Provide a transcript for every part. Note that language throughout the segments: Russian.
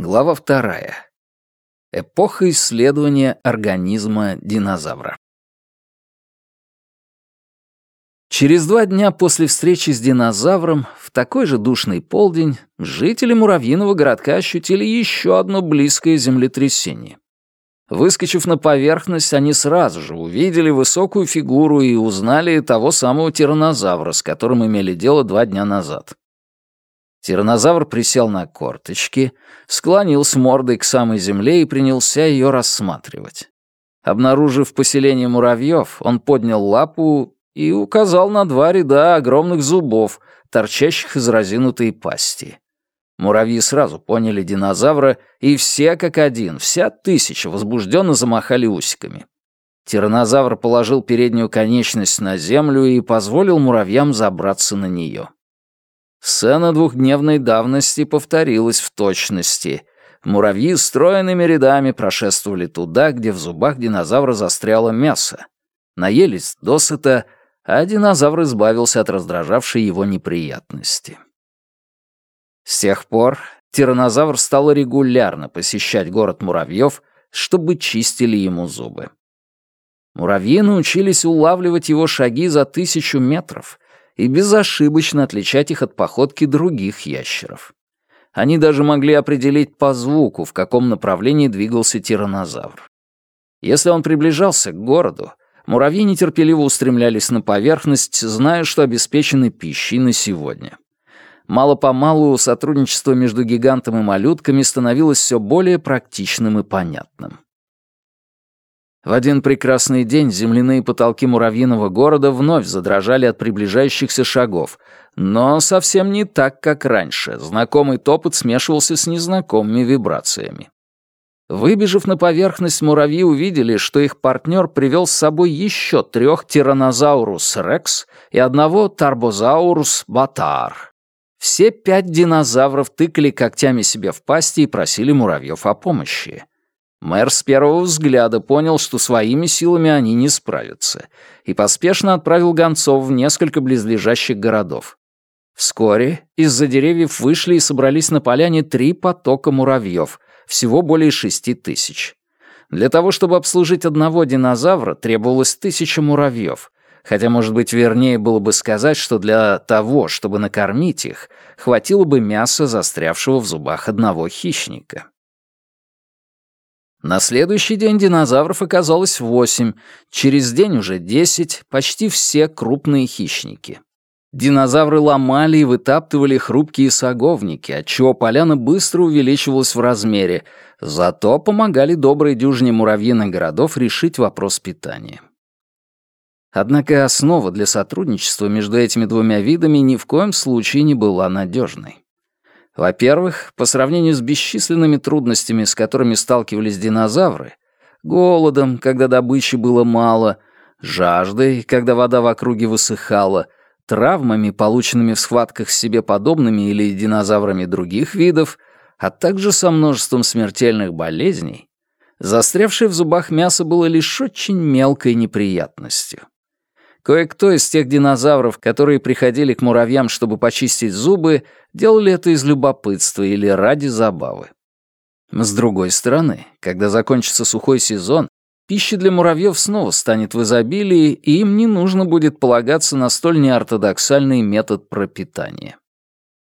Глава вторая. Эпоха исследования организма динозавра. Через два дня после встречи с динозавром, в такой же душный полдень, жители муравьиного городка ощутили еще одно близкое землетрясение. Выскочив на поверхность, они сразу же увидели высокую фигуру и узнали того самого тираннозавра, с которым имели дело два дня назад. Тираннозавр присел на корточки, склонился мордой к самой земле и принялся ее рассматривать. Обнаружив поселение муравьев, он поднял лапу и указал на два ряда огромных зубов, торчащих из разинутой пасти. Муравьи сразу поняли динозавра, и все как один, вся тысяча, возбужденно замахали усиками. Тираннозавр положил переднюю конечность на землю и позволил муравьям забраться на нее. Сцена двухдневной давности повторилась в точности. Муравьи стройными рядами прошествовали туда, где в зубах динозавра застряло мясо. Наелись досыта, а динозавр избавился от раздражавшей его неприятности. С тех пор тираннозавр стал регулярно посещать город муравьев, чтобы чистили ему зубы. Муравьи научились улавливать его шаги за тысячу метров и безошибочно отличать их от походки других ящеров. Они даже могли определить по звуку, в каком направлении двигался тираннозавр. Если он приближался к городу, муравьи нетерпеливо устремлялись на поверхность, зная, что обеспечены пищей на сегодня. Мало-помалу сотрудничество между гигантом и малютками становилось все более практичным и понятным. В один прекрасный день земляные потолки муравьиного города вновь задрожали от приближающихся шагов, но совсем не так, как раньше. Знакомый топот смешивался с незнакомыми вибрациями. Выбежав на поверхность, муравьи увидели, что их партнер привел с собой еще трех тираннозаурус рекс и одного тарбозаурус батар. Все пять динозавров тыкали когтями себе в пасти и просили муравьев о помощи. Мэр с первого взгляда понял, что своими силами они не справятся, и поспешно отправил гонцов в несколько близлежащих городов. Вскоре из-за деревьев вышли и собрались на поляне три потока муравьев, всего более шести тысяч. Для того, чтобы обслужить одного динозавра, требовалось тысяча муравьев, хотя, может быть, вернее было бы сказать, что для того, чтобы накормить их, хватило бы мяса, застрявшего в зубах одного хищника. На следующий день динозавров оказалось восемь, через день уже десять, почти все крупные хищники. Динозавры ломали и вытаптывали хрупкие саговники, отчего поляна быстро увеличивалась в размере, зато помогали доброй дюжине муравьиных городов решить вопрос питания. Однако основа для сотрудничества между этими двумя видами ни в коем случае не была надежной. Во-первых, по сравнению с бесчисленными трудностями, с которыми сталкивались динозавры, голодом, когда добычи было мало, жаждой, когда вода в округе высыхала, травмами, полученными в схватках с себе подобными или динозаврами других видов, а также со множеством смертельных болезней, застрявшее в зубах мясо было лишь очень мелкой неприятностью. Кое-кто из тех динозавров, которые приходили к муравьям, чтобы почистить зубы, делали это из любопытства или ради забавы. С другой стороны, когда закончится сухой сезон, пища для муравьев снова станет в изобилии, и им не нужно будет полагаться на столь неортодоксальный метод пропитания.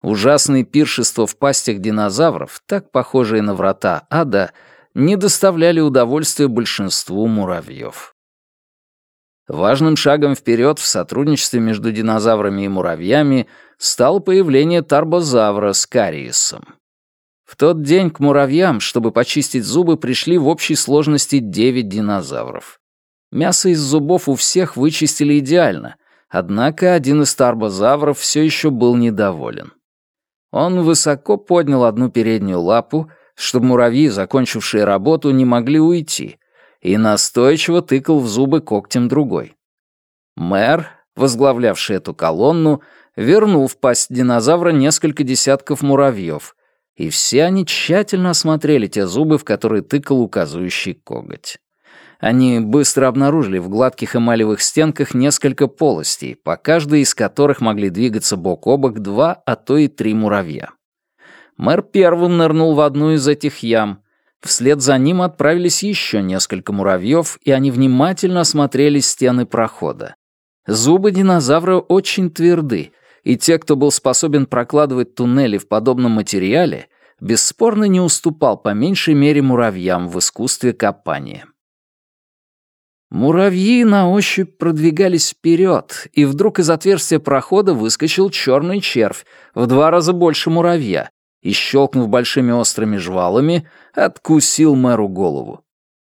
Ужасные пиршества в пастях динозавров, так похожие на врата ада, не доставляли удовольствия большинству муравьев. Важным шагом вперед в сотрудничестве между динозаврами и муравьями стало появление тарбозавра с кариесом. В тот день к муравьям, чтобы почистить зубы, пришли в общей сложности 9 динозавров. Мясо из зубов у всех вычистили идеально, однако один из тарбозавров все еще был недоволен. Он высоко поднял одну переднюю лапу, чтобы муравьи, закончившие работу, не могли уйти, и настойчиво тыкал в зубы когтем другой. Мэр, возглавлявший эту колонну, вернул в пасть динозавра несколько десятков муравьев, и все они тщательно осмотрели те зубы, в которые тыкал указывающий коготь. Они быстро обнаружили в гладких эмалевых стенках несколько полостей, по каждой из которых могли двигаться бок о бок два, а то и три муравья. Мэр первым нырнул в одну из этих ям. Вслед за ним отправились еще несколько муравьев, и они внимательно осмотрели стены прохода. Зубы динозавра очень тверды, и те, кто был способен прокладывать туннели в подобном материале, бесспорно не уступал по меньшей мере муравьям в искусстве копания. Муравьи на ощупь продвигались вперед, и вдруг из отверстия прохода выскочил черный червь, в два раза больше муравья, и, щелкнув большими острыми жвалами, откусил мэру голову.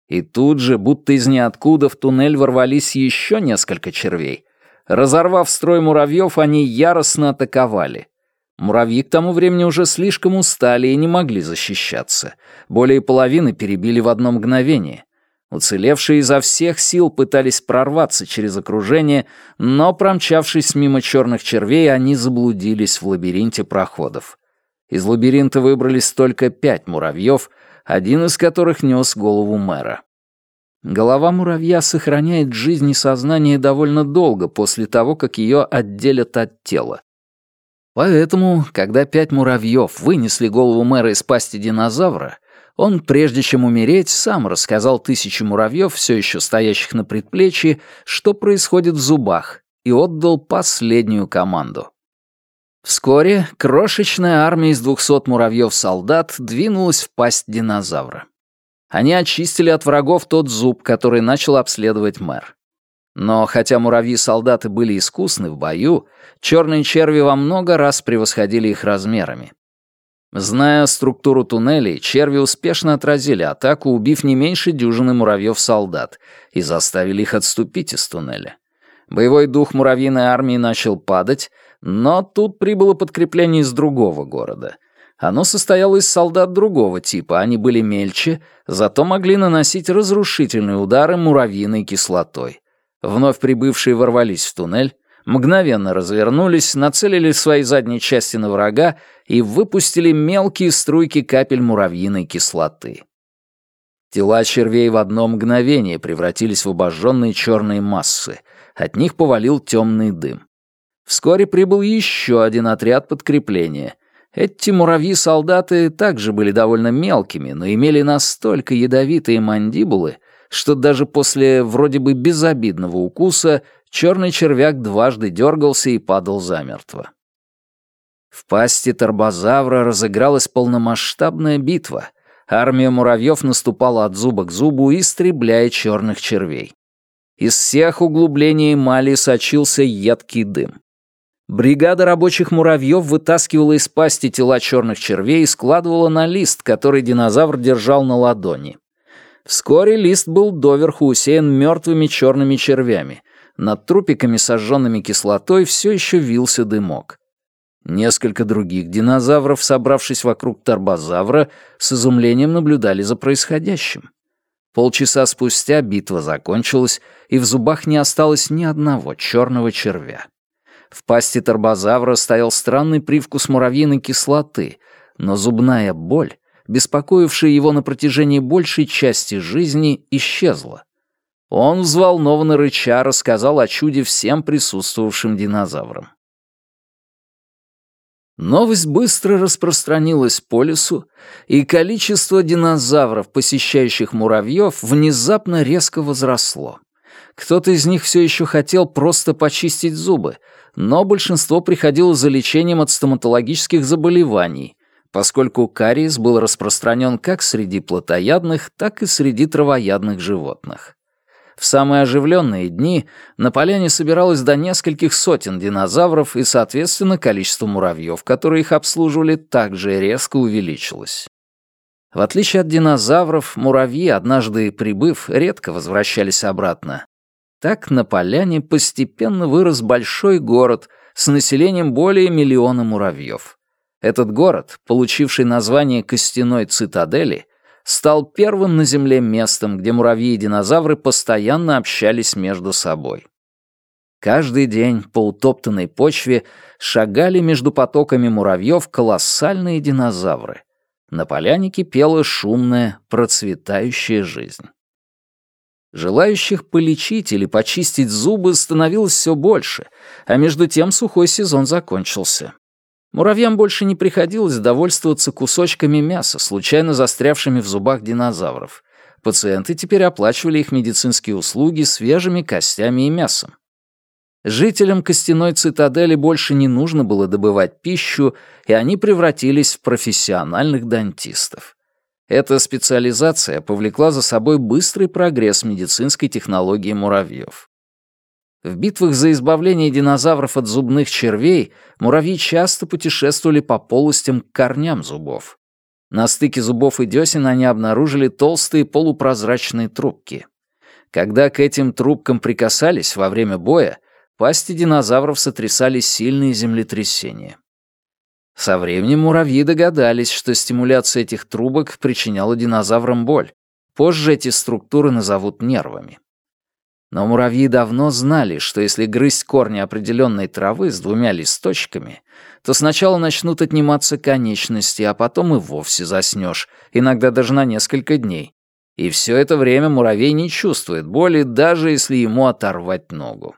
И тут же, будто из ниоткуда, в туннель ворвались еще несколько червей. Разорвав строй муравьев, они яростно атаковали. Муравьи к тому времени уже слишком устали и не могли защищаться. Более половины перебили в одно мгновение. Уцелевшие изо всех сил пытались прорваться через окружение, но, промчавшись мимо черных червей, они заблудились в лабиринте проходов. Из лабиринта выбрались только пять муравьев, один из которых нес голову мэра. Голова муравья сохраняет жизнь и сознание довольно долго после того, как ее отделят от тела. Поэтому, когда пять муравьев вынесли голову мэра из пасти динозавра, он, прежде чем умереть, сам рассказал тысяче муравьев, все еще стоящих на предплечье, что происходит в зубах, и отдал последнюю команду. Вскоре крошечная армия из двухсот муравьев-солдат двинулась в пасть динозавра. Они очистили от врагов тот зуб, который начал обследовать мэр. Но хотя муравьи-солдаты были искусны в бою, черные черви во много раз превосходили их размерами. Зная структуру туннелей, черви успешно отразили атаку, убив не меньше дюжины муравьев-солдат, и заставили их отступить из туннеля. Боевой дух муравьиной армии начал падать, но тут прибыло подкрепление из другого города. Оно состояло из солдат другого типа, они были мельче, зато могли наносить разрушительные удары муравьиной кислотой. Вновь прибывшие ворвались в туннель, мгновенно развернулись, нацелили свои задние части на врага и выпустили мелкие струйки капель муравьиной кислоты. Тела червей в одно мгновение превратились в обожженные черные массы. От них повалил темный дым. Вскоре прибыл еще один отряд подкрепления. Эти муравьи-солдаты также были довольно мелкими, но имели настолько ядовитые мандибулы, что даже после вроде бы безобидного укуса черный червяк дважды дергался и падал замертво. В пасти торбозавра разыгралась полномасштабная битва. Армия муравьев наступала от зуба к зубу, истребляя черных червей. Из всех углублений эмали сочился едкий дым. Бригада рабочих муравьев вытаскивала из пасти тела черных червей и складывала на лист, который динозавр держал на ладони. Вскоре лист был доверху усеян мертвыми черными червями. Над трупиками, сожженными кислотой, все еще вился дымок. Несколько других динозавров, собравшись вокруг торбозавра, с изумлением наблюдали за происходящим. Полчаса спустя битва закончилась, и в зубах не осталось ни одного черного червя. В пасти торбозавра стоял странный привкус муравьиной кислоты, но зубная боль, беспокоившая его на протяжении большей части жизни, исчезла. Он взволнованно рыча рассказал о чуде всем присутствовавшим динозаврам. Новость быстро распространилась по лесу, и количество динозавров, посещающих муравьев, внезапно резко возросло. Кто-то из них все еще хотел просто почистить зубы, но большинство приходило за лечением от стоматологических заболеваний, поскольку кариес был распространен как среди плотоядных, так и среди травоядных животных. В самые оживленные дни на поляне собиралось до нескольких сотен динозавров, и, соответственно, количество муравьев, которые их обслуживали, также резко увеличилось. В отличие от динозавров, муравьи, однажды прибыв, редко возвращались обратно, так на поляне постепенно вырос большой город с населением более миллиона муравьев. Этот город, получивший название Костяной цитадели, стал первым на Земле местом, где муравьи и динозавры постоянно общались между собой. Каждый день по утоптанной почве шагали между потоками муравьев колоссальные динозавры. На поляне кипела шумная, процветающая жизнь. Желающих полечить или почистить зубы становилось все больше, а между тем сухой сезон закончился. Муравьям больше не приходилось довольствоваться кусочками мяса, случайно застрявшими в зубах динозавров. Пациенты теперь оплачивали их медицинские услуги свежими костями и мясом. Жителям костяной цитадели больше не нужно было добывать пищу, и они превратились в профессиональных дантистов. Эта специализация повлекла за собой быстрый прогресс медицинской технологии муравьев. В битвах за избавление динозавров от зубных червей муравьи часто путешествовали по полостям к корням зубов. На стыке зубов и десен они обнаружили толстые полупрозрачные трубки. Когда к этим трубкам прикасались во время боя, пасти динозавров сотрясали сильные землетрясения. Со временем муравьи догадались, что стимуляция этих трубок причиняла динозаврам боль. Позже эти структуры назовут нервами. Но муравьи давно знали, что если грызть корни определенной травы с двумя листочками, то сначала начнут отниматься конечности, а потом и вовсе заснешь, иногда даже на несколько дней. И все это время муравей не чувствует боли, даже если ему оторвать ногу.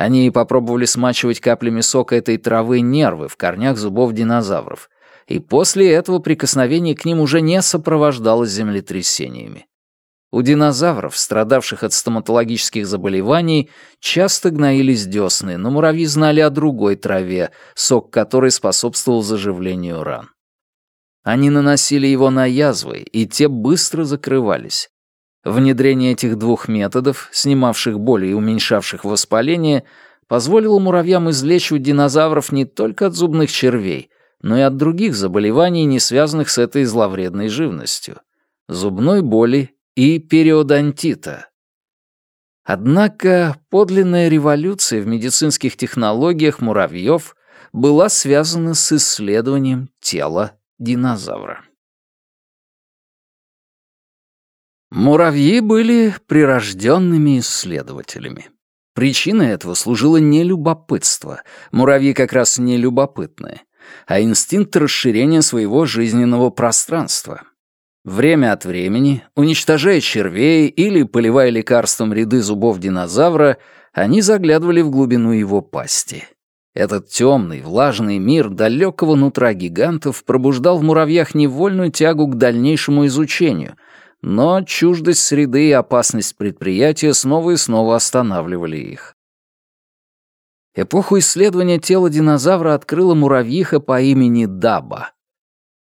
Они попробовали смачивать каплями сока этой травы нервы в корнях зубов динозавров, и после этого прикосновение к ним уже не сопровождалось землетрясениями. У динозавров, страдавших от стоматологических заболеваний, часто гноились десны, но муравьи знали о другой траве, сок которой способствовал заживлению ран. Они наносили его на язвы, и те быстро закрывались. Внедрение этих двух методов, снимавших боль и уменьшавших воспаление, позволило муравьям излечивать динозавров не только от зубных червей, но и от других заболеваний, не связанных с этой зловредной живностью. Зубной боли и периодонтита. Однако подлинная революция в медицинских технологиях муравьев была связана с исследованием тела динозавра. Муравьи были прирожденными исследователями. Причиной этого служило не любопытство, муравьи как раз не любопытные, а инстинкт расширения своего жизненного пространства. Время от времени, уничтожая червей или поливая лекарством ряды зубов динозавра, они заглядывали в глубину его пасти. Этот темный, влажный мир далекого нутра гигантов пробуждал в муравьях невольную тягу к дальнейшему изучению, но чуждость среды и опасность предприятия снова и снова останавливали их. Эпоху исследования тела динозавра открыла муравьиха по имени Даба.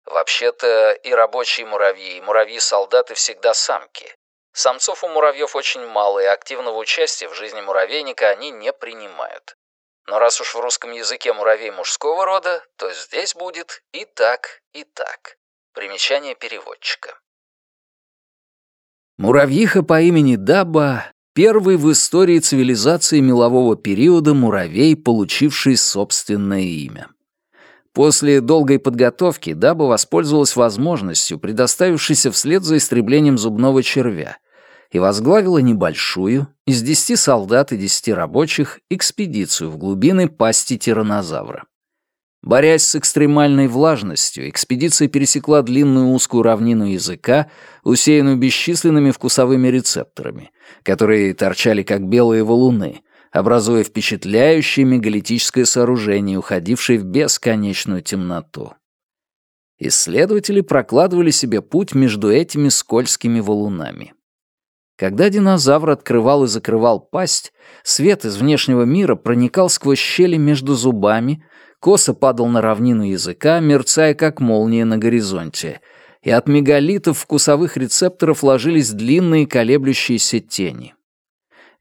Вообще-то и рабочие муравьи, и муравьи-солдаты всегда самки. Самцов у муравьев очень мало, и активного участия в жизни муравейника они не принимают. Но раз уж в русском языке муравей мужского рода, то здесь будет и так, и так. Примечание переводчика. Муравьиха по имени Даба — первый в истории цивилизации мелового периода муравей, получивший собственное имя. После долгой подготовки Даба воспользовалась возможностью, предоставившейся вслед за истреблением зубного червя, и возглавила небольшую, из десяти солдат и десяти рабочих, экспедицию в глубины пасти тиранозавра. Борясь с экстремальной влажностью, экспедиция пересекла длинную узкую равнину языка, усеянную бесчисленными вкусовыми рецепторами, которые торчали как белые валуны, образуя впечатляющее мегалитическое сооружение, уходившее в бесконечную темноту. Исследователи прокладывали себе путь между этими скользкими валунами. Когда динозавр открывал и закрывал пасть, свет из внешнего мира проникал сквозь щели между зубами, косо падал на равнину языка, мерцая как молния на горизонте, и от мегалитов вкусовых рецепторов ложились длинные колеблющиеся тени.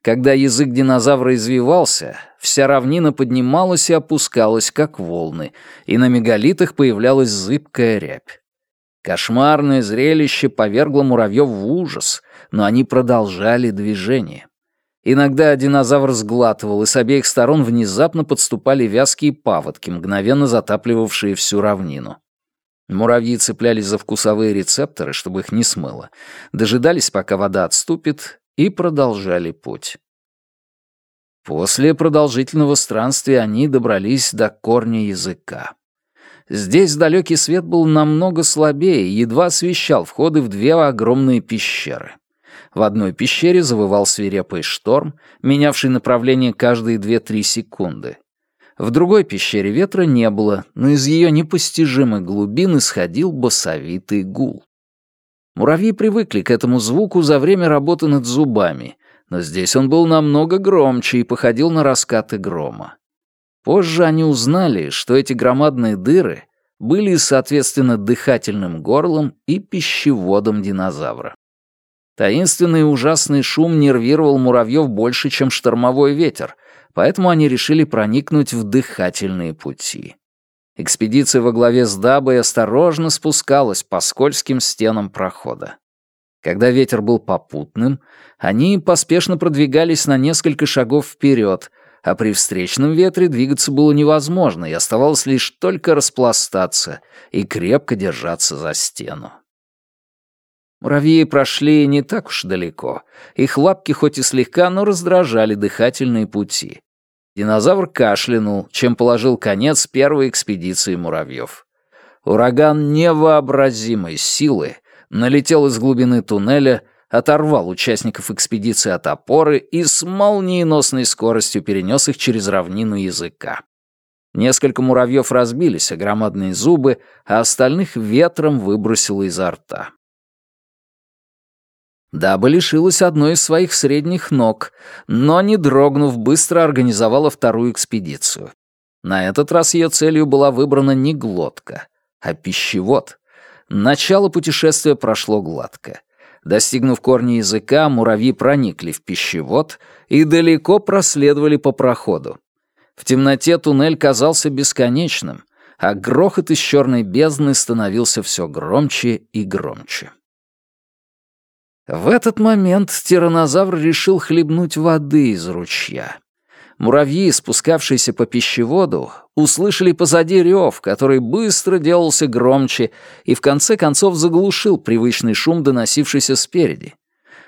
Когда язык динозавра извивался, вся равнина поднималась и опускалась, как волны, и на мегалитах появлялась зыбкая рябь. Кошмарное зрелище повергло муравьев в ужас, но они продолжали движение. Иногда динозавр сглатывал, и с обеих сторон внезапно подступали вязкие паводки, мгновенно затапливавшие всю равнину. Муравьи цеплялись за вкусовые рецепторы, чтобы их не смыло, дожидались, пока вода отступит, и продолжали путь. После продолжительного странствия они добрались до корня языка. Здесь далекий свет был намного слабее и едва освещал входы в две огромные пещеры. В одной пещере завывал свирепый шторм, менявший направление каждые 2-3 секунды. В другой пещере ветра не было, но из ее непостижимых глубин исходил басовитый гул. Муравьи привыкли к этому звуку за время работы над зубами, но здесь он был намного громче и походил на раскаты грома. Позже они узнали, что эти громадные дыры были, соответственно, дыхательным горлом и пищеводом динозавра. Таинственный и ужасный шум нервировал муравьев больше, чем штормовой ветер, поэтому они решили проникнуть в дыхательные пути. Экспедиция во главе с Дабой осторожно спускалась по скользким стенам прохода. Когда ветер был попутным, они поспешно продвигались на несколько шагов вперед, а при встречном ветре двигаться было невозможно, и оставалось лишь только распластаться и крепко держаться за стену. Муравьи прошли не так уж далеко. Их лапки хоть и слегка, но раздражали дыхательные пути. Динозавр кашлянул, чем положил конец первой экспедиции муравьев. Ураган невообразимой силы налетел из глубины туннеля, оторвал участников экспедиции от опоры и с молниеносной скоростью перенес их через равнину языка. Несколько муравьев разбились о громадные зубы, а остальных ветром выбросило изо рта. Даба лишилась одной из своих средних ног, но, не дрогнув, быстро организовала вторую экспедицию. На этот раз ее целью была выбрана не глотка, а пищевод. Начало путешествия прошло гладко. Достигнув корня языка, муравьи проникли в пищевод и далеко проследовали по проходу. В темноте туннель казался бесконечным, а грохот из черной бездны становился все громче и громче. В этот момент тиранозавр решил хлебнуть воды из ручья. Муравьи, спускавшиеся по пищеводу, услышали позади рев, который быстро делался громче и в конце концов заглушил привычный шум, доносившийся спереди.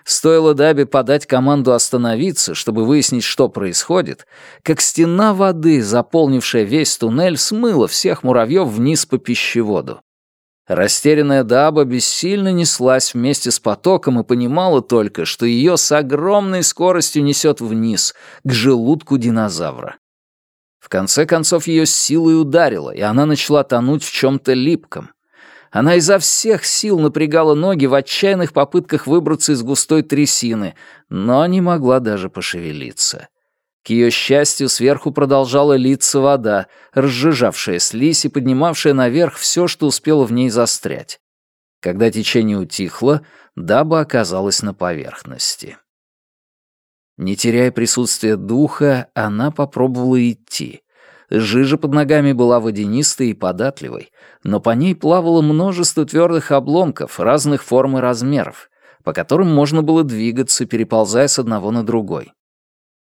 Стоило Дабе подать команду остановиться, чтобы выяснить, что происходит, как стена воды, заполнившая весь туннель, смыла всех муравьев вниз по пищеводу. Растерянная Даба бессильно неслась вместе с потоком и понимала только, что ее с огромной скоростью несет вниз, к желудку динозавра. В конце концов ее силой ударило, и она начала тонуть в чем-то липком. Она изо всех сил напрягала ноги в отчаянных попытках выбраться из густой трясины, но не могла даже пошевелиться. Ее счастью, сверху продолжала литься вода, разжижавшая слизь и поднимавшая наверх все, что успело в ней застрять. Когда течение утихло, даба оказалась на поверхности. Не теряя присутствия духа, она попробовала идти. Жижа под ногами была водянистой и податливой, но по ней плавало множество твердых обломков разных форм и размеров, по которым можно было двигаться, переползая с одного на другой.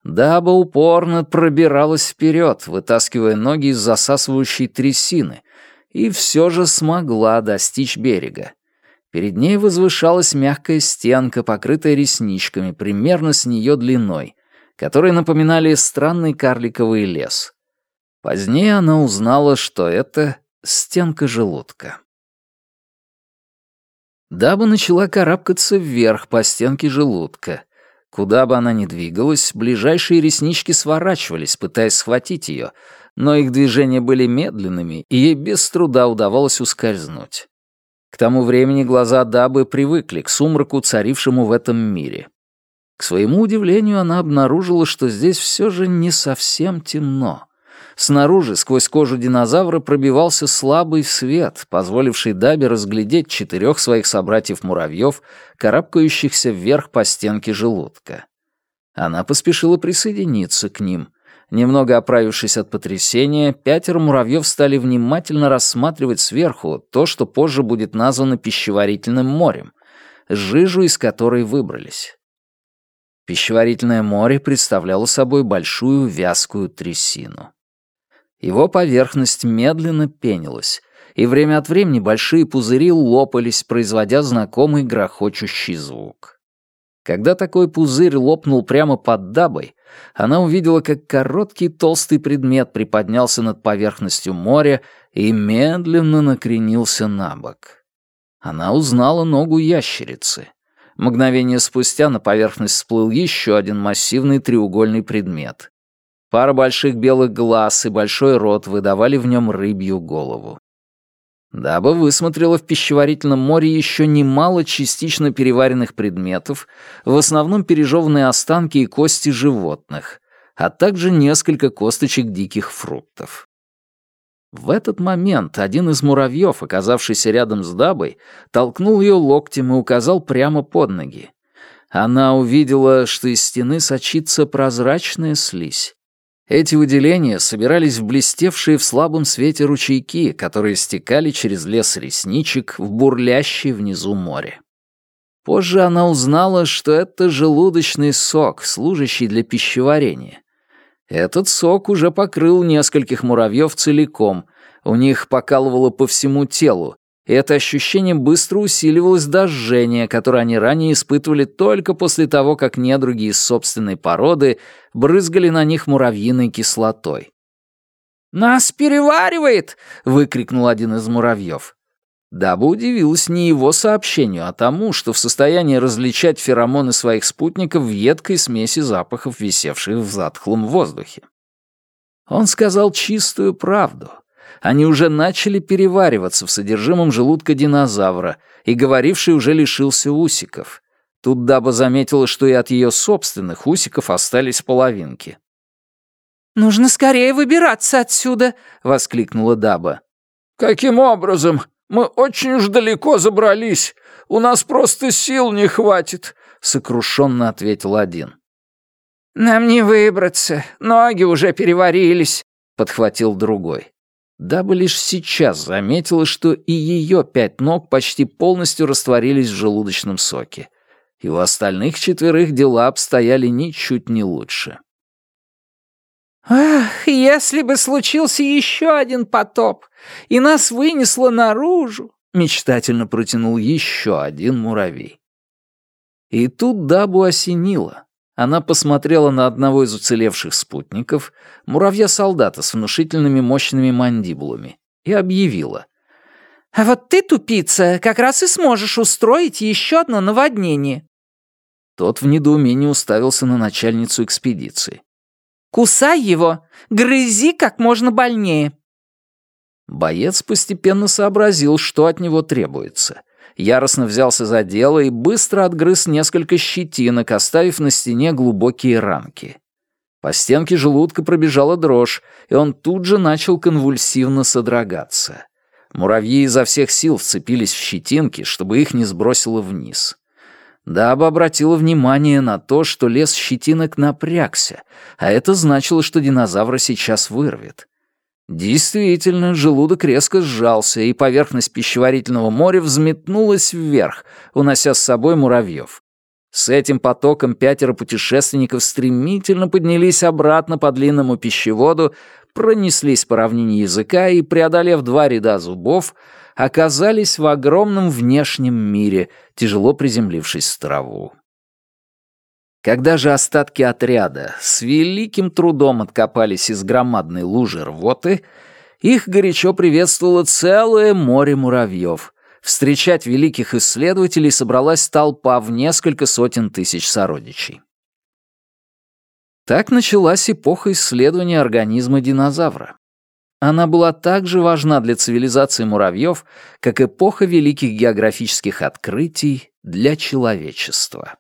Даба упорно пробиралась вперед, вытаскивая ноги из засасывающей трясины, и все же смогла достичь берега. Перед ней возвышалась мягкая стенка, покрытая ресничками, примерно с нее длиной, которые напоминали странный карликовый лес. Позднее она узнала, что это стенка желудка. Даба начала карабкаться вверх по стенке желудка. Куда бы она ни двигалась, ближайшие реснички сворачивались, пытаясь схватить ее, но их движения были медленными, и ей без труда удавалось ускользнуть. К тому времени глаза Дабы привыкли к сумраку, царившему в этом мире. К своему удивлению, она обнаружила, что здесь все же не совсем темно. Снаружи, сквозь кожу динозавра, пробивался слабый свет, позволивший Дабе разглядеть четырех своих собратьев-муравьев, карабкающихся вверх по стенке желудка. Она поспешила присоединиться к ним. Немного оправившись от потрясения, пятеро муравьев стали внимательно рассматривать сверху то, что позже будет названо пищеварительным морем, жижу из которой выбрались. Пищеварительное море представляло собой большую вязкую трясину. Его поверхность медленно пенилась, и время от времени большие пузыри лопались, производя знакомый грохочущий звук. Когда такой пузырь лопнул прямо под дабой, она увидела, как короткий толстый предмет приподнялся над поверхностью моря и медленно накренился на бок. Она узнала ногу ящерицы. Мгновение спустя на поверхность всплыл еще один массивный треугольный предмет. Пара больших белых глаз и большой рот выдавали в нем рыбью голову. Даба высмотрела в пищеварительном море еще немало частично переваренных предметов, в основном пережеванные останки и кости животных, а также несколько косточек диких фруктов. В этот момент один из муравьев, оказавшийся рядом с Дабой, толкнул ее локтем и указал прямо под ноги. Она увидела, что из стены сочится прозрачная слизь. Эти выделения собирались в блестевшие в слабом свете ручейки, которые стекали через лес ресничек в бурлящее внизу море. Позже она узнала, что это желудочный сок, служащий для пищеварения. Этот сок уже покрыл нескольких муравьев целиком, у них покалывало по всему телу, и это ощущение быстро усиливалось до жжения, которое они ранее испытывали только после того, как недруги из собственной породы брызгали на них муравьиной кислотой. «Нас переваривает!» — выкрикнул один из муравьев. Даба удивилась не его сообщению, а тому, что в состоянии различать феромоны своих спутников в едкой смеси запахов, висевших в затхлом воздухе. Он сказал чистую правду. Они уже начали перевариваться в содержимом желудка динозавра, и говоривший уже лишился усиков. Тут Даба заметила, что и от ее собственных усиков остались половинки. «Нужно скорее выбираться отсюда!» — воскликнула Даба. «Каким образом? Мы очень уж далеко забрались. У нас просто сил не хватит», — сокрушенно ответил один. «Нам не выбраться, ноги уже переварились», — подхватил другой. Даба лишь сейчас заметила, что и ее пять ног почти полностью растворились в желудочном соке. И у остальных четверых дела обстояли ничуть не лучше. «Ах, если бы случился еще один потоп, и нас вынесло наружу!» — мечтательно протянул еще один муравей. И тут Дабу осенило. Она посмотрела на одного из уцелевших спутников, муравья-солдата с внушительными мощными мандибулами, и объявила. «А вот ты, тупица, как раз и сможешь устроить еще одно наводнение». Тот в недоумении уставился на начальницу экспедиции. «Кусай его! Грызи как можно больнее!» Боец постепенно сообразил, что от него требуется — яростно взялся за дело и быстро отгрыз несколько щетинок, оставив на стене глубокие ранки. По стенке желудка пробежала дрожь, и он тут же начал конвульсивно содрогаться. Муравьи изо всех сил вцепились в щетинки, чтобы их не сбросило вниз. Даба обратила внимание на то, что лес щетинок напрягся, а это значило, что динозавра сейчас вырвет. Действительно, желудок резко сжался, и поверхность пищеварительного моря взметнулась вверх, унося с собой муравьев. С этим потоком пятеро путешественников стремительно поднялись обратно по длинному пищеводу, пронеслись по равнине языка и, преодолев два ряда зубов, оказались в огромном внешнем мире, тяжело приземлившись в траву. Когда же остатки отряда с великим трудом откопались из громадной лужи рвоты, их горячо приветствовало целое море муравьев. Встречать великих исследователей собралась толпа в несколько сотен тысяч сородичей. Так началась эпоха исследования организма динозавра. Она была так же важна для цивилизации муравьев, как эпоха великих географических открытий для человечества.